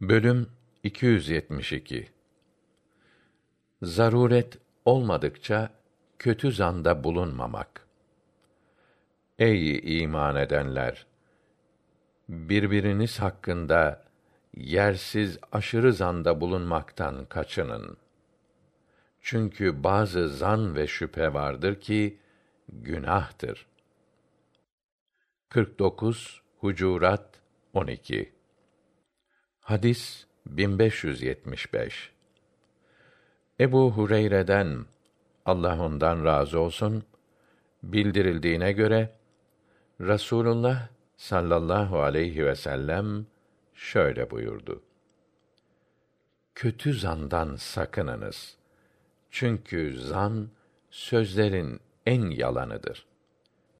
Bölüm 272 Zaruret olmadıkça kötü zanda bulunmamak. Ey iman edenler! Birbiriniz hakkında yersiz aşırı zanda bulunmaktan kaçının. Çünkü bazı zan ve şüphe vardır ki günahtır. 49 Hucurat 12 Hadis 1575 Ebu Hureyre'den Allah ondan razı olsun bildirildiğine göre Rasulullah sallallahu aleyhi ve sellem şöyle buyurdu. Kötü zandan sakınınız. Çünkü zan sözlerin en yalanıdır.